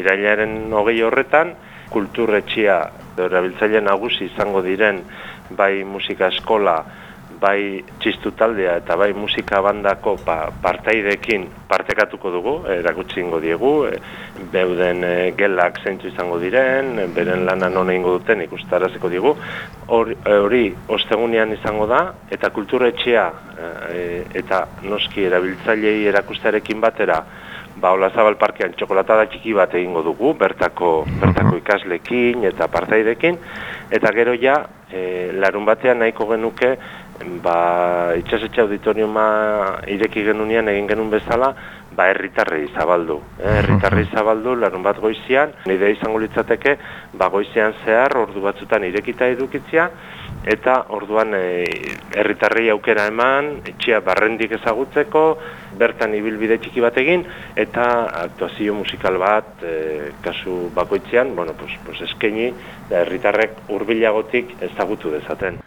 irailaren hogei horretan, kulturretxia erabiltzaile nagusi izango diren bai musika eskola, bai txistu taldea eta bai musika bandako pa, partaidekin partekatuko dugu, erakutsi ingo diegu, e, beuden e, gelak zeintzu izango diren, beren lana non egingo duten ikustaraziko digu, hori, hori ostegunean izango da, eta kulturetxea e, eta noski erabiltzailei erakustarekin batera, ba, Ola Zabal Parkean txokolatada txiki bat egingo dugu, bertako, bertako ikaslekin eta partaidekin, eta gero ja, e, larun batean nahiko genuke, ba, itxasetxe auditoriuma ireki genunean egin genuen bezala, ba, herritarrei zabaldu. Eh, herritarrei zabaldu, larun bat goizian, nire izango litzateke, ba, goizian zehar, ordu batzutan irekita edukitzia, eta orduan e, herritarrei aukera eman, etxea barrendik ezagutzeko, bertan ibilbide txiki bat egin, eta aktuazio musikal bat, e, kasu bakoitzean, bueno, pues, pues eskeni, herritarrek hurbilagotik ezagutu dezaten.